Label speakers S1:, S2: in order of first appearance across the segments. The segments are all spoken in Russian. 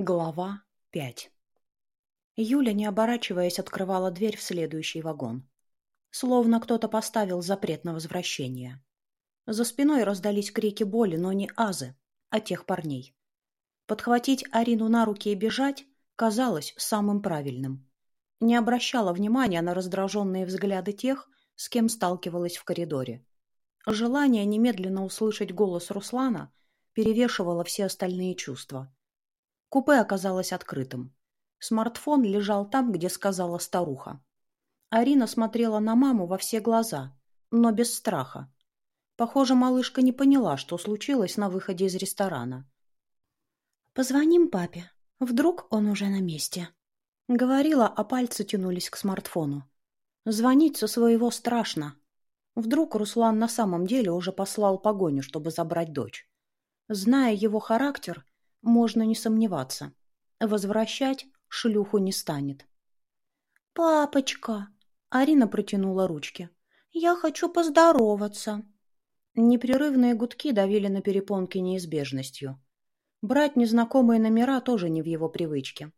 S1: Глава 5 Юля, не оборачиваясь, открывала дверь в следующий вагон. Словно кто-то поставил запрет на возвращение. За спиной раздались крики боли, но не Азы, а тех парней. Подхватить Арину на руки и бежать казалось самым правильным. Не обращала внимания на раздраженные взгляды тех, с кем сталкивалась в коридоре. Желание немедленно услышать голос Руслана перевешивало все остальные чувства – Купе оказалось открытым. Смартфон лежал там, где сказала старуха. Арина смотрела на маму во все глаза, но без страха. Похоже, малышка не поняла, что случилось на выходе из ресторана. «Позвоним папе. Вдруг он уже на месте?» Говорила, а пальцы тянулись к смартфону. Звонить со своего страшно. Вдруг Руслан на самом деле уже послал погоню, чтобы забрать дочь. Зная его характер, можно не сомневаться. Возвращать шлюху не станет. «Папочка!» — Арина протянула ручки. «Я хочу поздороваться!» Непрерывные гудки давили на перепонки неизбежностью. Брать незнакомые номера тоже не в его привычке.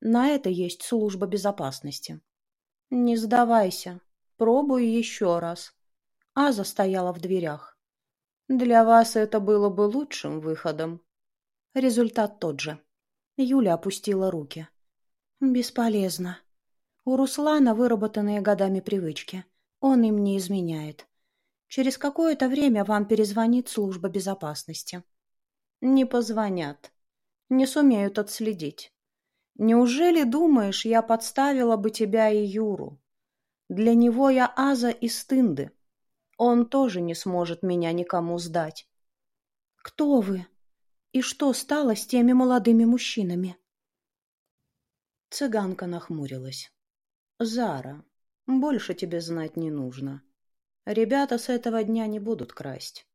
S1: На это есть служба безопасности. «Не сдавайся. Пробуй еще раз». Аза стояла в дверях. «Для вас это было бы лучшим выходом», Результат тот же. Юля опустила руки. Бесполезно. У Руслана выработанные годами привычки. Он им не изменяет. Через какое-то время вам перезвонит служба безопасности. Не позвонят. Не сумеют отследить. Неужели думаешь, я подставила бы тебя и Юру? Для него я Аза из Тынды. Он тоже не сможет меня никому сдать. Кто вы? И что стало с теми молодыми мужчинами? Цыганка нахмурилась. «Зара, больше тебе знать не нужно. Ребята с этого дня не будут красть.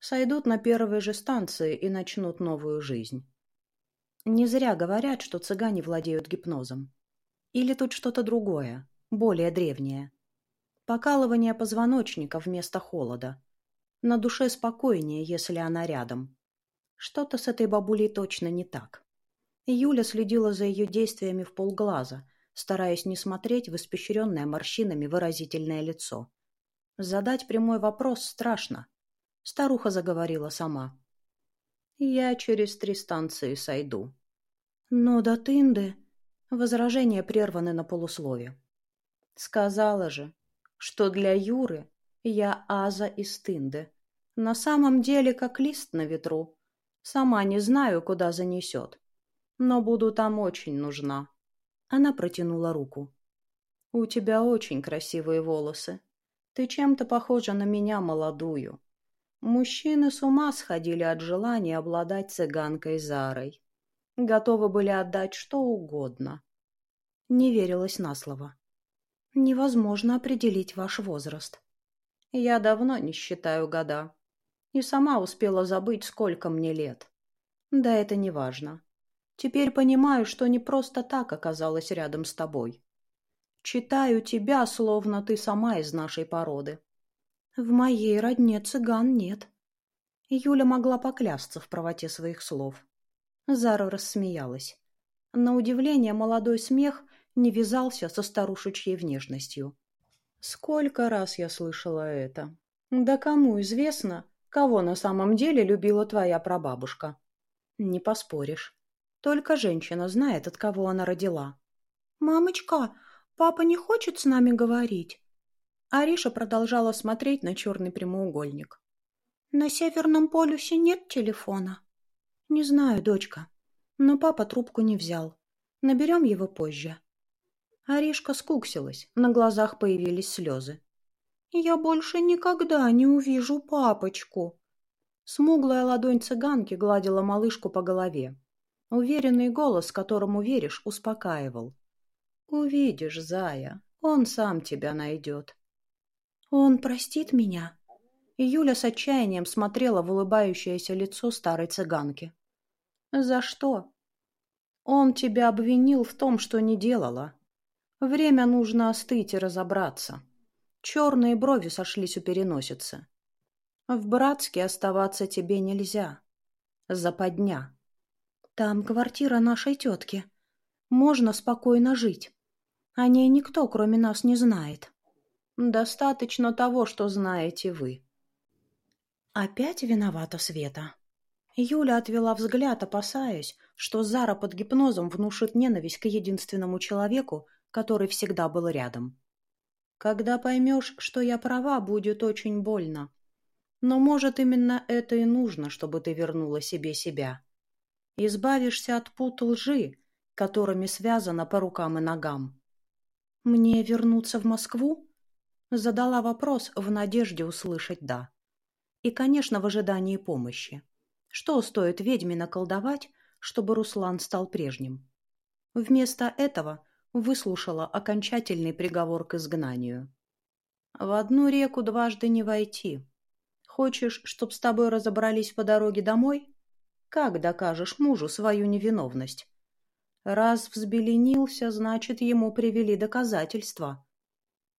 S1: Сойдут на первой же станции и начнут новую жизнь. Не зря говорят, что цыгане владеют гипнозом. Или тут что-то другое, более древнее. Покалывание позвоночника вместо холода. На душе спокойнее, если она рядом. Что-то с этой бабулей точно не так. Юля следила за ее действиями в полглаза, стараясь не смотреть в испещренное морщинами выразительное лицо. Задать прямой вопрос страшно. Старуха заговорила сама. «Я через три станции сойду». «Но до Тынды...» Возражения прерваны на полуслове. «Сказала же, что для Юры я Аза из Тынды. На самом деле как лист на ветру. Сама не знаю, куда занесет. Но буду там очень нужна. Она протянула руку. У тебя очень красивые волосы. Ты чем-то похожа на меня молодую. Мужчины с ума сходили от желания обладать цыганкой Зарой. Готовы были отдать что угодно. Не верилась на слово. Невозможно определить ваш возраст. Я давно не считаю года и сама успела забыть, сколько мне лет. Да это не важно. Теперь понимаю, что не просто так оказалась рядом с тобой. Читаю тебя, словно ты сама из нашей породы. В моей родне цыган нет. Юля могла поклясться в правоте своих слов. Зара рассмеялась. На удивление молодой смех не вязался со старушечьей внешностью. Сколько раз я слышала это. Да кому известно, Кого на самом деле любила твоя прабабушка? Не поспоришь. Только женщина знает, от кого она родила. «Мамочка, папа не хочет с нами говорить?» Ариша продолжала смотреть на черный прямоугольник. «На Северном полюсе нет телефона?» «Не знаю, дочка. Но папа трубку не взял. Наберем его позже». Аришка скуксилась, на глазах появились слезы. «Я больше никогда не увижу папочку!» Смуглая ладонь цыганки гладила малышку по голове. Уверенный голос, которому веришь, успокаивал. «Увидишь, зая, он сам тебя найдет». «Он простит меня?» Юля с отчаянием смотрела в улыбающееся лицо старой цыганки. «За что?» «Он тебя обвинил в том, что не делала. Время нужно остыть и разобраться». Черные брови сошлись у переносицы. В Братске оставаться тебе нельзя. Западня. Там квартира нашей тетки. Можно спокойно жить. О ней никто, кроме нас, не знает. Достаточно того, что знаете вы. Опять виновата Света. Юля отвела взгляд, опасаясь, что Зара под гипнозом внушит ненависть к единственному человеку, который всегда был рядом. Когда поймешь, что я права, будет очень больно. Но, может, именно это и нужно, чтобы ты вернула себе себя. Избавишься от пут лжи, которыми связано по рукам и ногам. «Мне вернуться в Москву?» Задала вопрос в надежде услышать «да». И, конечно, в ожидании помощи. Что стоит ведьме наколдовать, чтобы Руслан стал прежним? Вместо этого выслушала окончательный приговор к изгнанию. «В одну реку дважды не войти. Хочешь, чтоб с тобой разобрались по дороге домой? Как докажешь мужу свою невиновность? Раз взбеленился, значит, ему привели доказательства.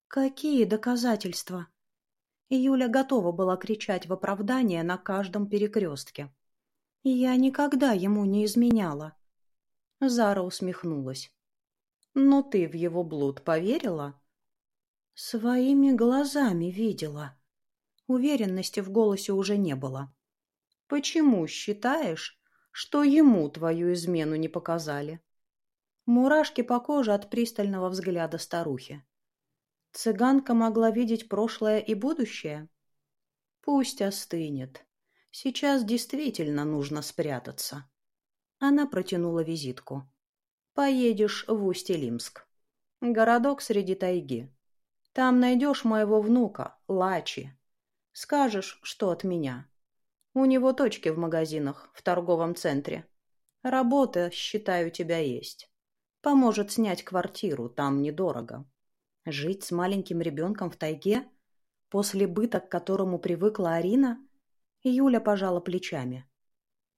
S1: Какие доказательства? Юля готова была кричать в оправдание на каждом перекрестке. Я никогда ему не изменяла. Зара усмехнулась. Но ты в его блуд поверила? Своими глазами видела. Уверенности в голосе уже не было. Почему считаешь, что ему твою измену не показали? Мурашки по коже от пристального взгляда старухи. Цыганка могла видеть прошлое и будущее? Пусть остынет. Сейчас действительно нужно спрятаться. Она протянула визитку. Поедешь в Усть-Илимск. Городок среди тайги. Там найдешь моего внука, Лачи. Скажешь, что от меня. У него точки в магазинах, в торговом центре. Работа, считаю, тебя есть. Поможет снять квартиру, там недорого. Жить с маленьким ребенком в тайге? После быта, к которому привыкла Арина? Юля пожала плечами.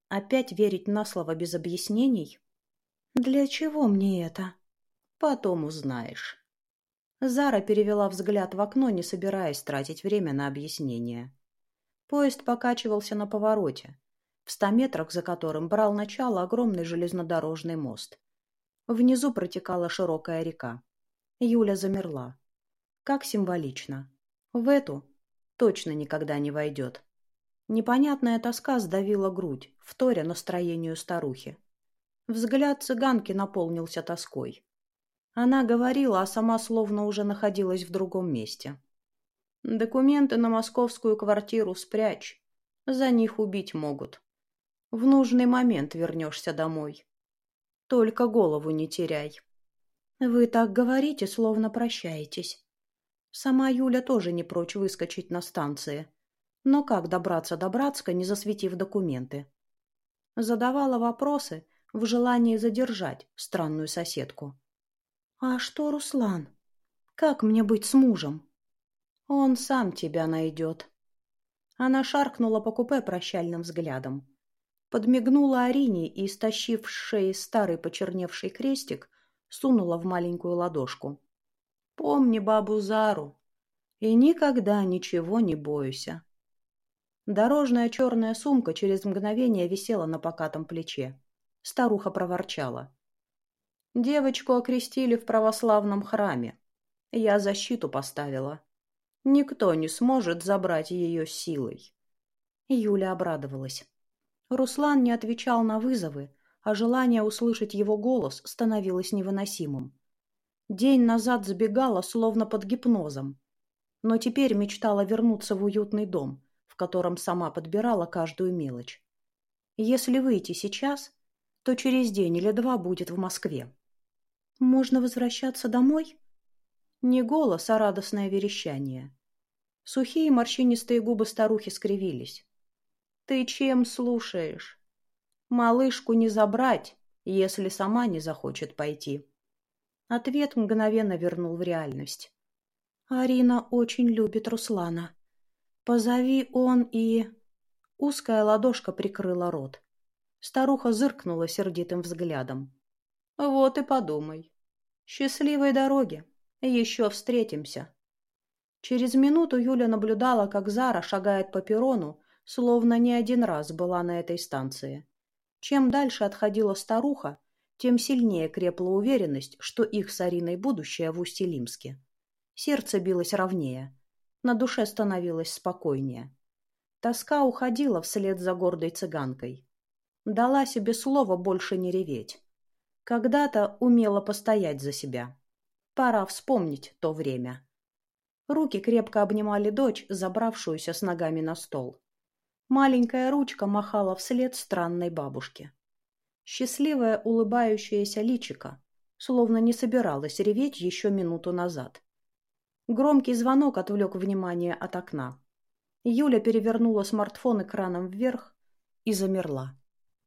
S1: Опять верить на слово без объяснений? Для чего мне это? Потом узнаешь. Зара перевела взгляд в окно, не собираясь тратить время на объяснение. Поезд покачивался на повороте, в ста метрах за которым брал начало огромный железнодорожный мост. Внизу протекала широкая река. Юля замерла. Как символично. В эту точно никогда не войдет. Непонятная тоска сдавила грудь, вторя настроению старухи. Взгляд цыганки наполнился тоской. Она говорила, а сама словно уже находилась в другом месте. Документы на московскую квартиру спрячь. За них убить могут. В нужный момент вернешься домой. Только голову не теряй. Вы так говорите, словно прощаетесь. Сама Юля тоже не прочь выскочить на станции. Но как добраться до Братска, не засветив документы? Задавала вопросы в желании задержать странную соседку. «А что, Руслан? Как мне быть с мужем?» Он сам тебя найдет. Она шаркнула по купе прощальным взглядом. Подмигнула Арине и, стащив шеи старый почерневший крестик, сунула в маленькую ладошку. «Помни бабу Зару и никогда ничего не бойся». Дорожная черная сумка через мгновение висела на покатом плече. Старуха проворчала. «Девочку окрестили в православном храме. Я защиту поставила. Никто не сможет забрать ее силой. Юля обрадовалась. Руслан не отвечал на вызовы, а желание услышать его голос становилось невыносимым. День назад сбегала, словно под гипнозом. Но теперь мечтала вернуться в уютный дом, в котором сама подбирала каждую мелочь. Если выйти сейчас, то через день или два будет в Москве. Можно возвращаться домой? Не голос, а радостное верещание. Сухие морщинистые губы старухи скривились. «Ты чем слушаешь? Малышку не забрать, если сама не захочет пойти». Ответ мгновенно вернул в реальность. «Арина очень любит Руслана. Позови он и...» Узкая ладошка прикрыла рот. Старуха зыркнула сердитым взглядом. «Вот и подумай. Счастливой дороги!» Еще встретимся. Через минуту Юля наблюдала, как Зара шагает по перрону, словно не один раз была на этой станции. Чем дальше отходила старуха, тем сильнее крепла уверенность, что их с Ариной будущее в Усть-Илимске. Сердце билось ровнее, на душе становилось спокойнее. Тоска уходила вслед за гордой цыганкой. Дала себе слово больше не реветь. Когда-то умела постоять за себя. Пора вспомнить то время. Руки крепко обнимали дочь, забравшуюся с ногами на стол. Маленькая ручка махала вслед странной бабушке. Счастливая улыбающаяся личика, словно не собиралась реветь еще минуту назад. Громкий звонок отвлек внимание от окна. Юля перевернула смартфон экраном вверх и замерла.